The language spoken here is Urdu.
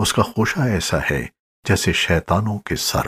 اس کا خوشہ ایسا ہے جیسے شیطانوں کے سر۔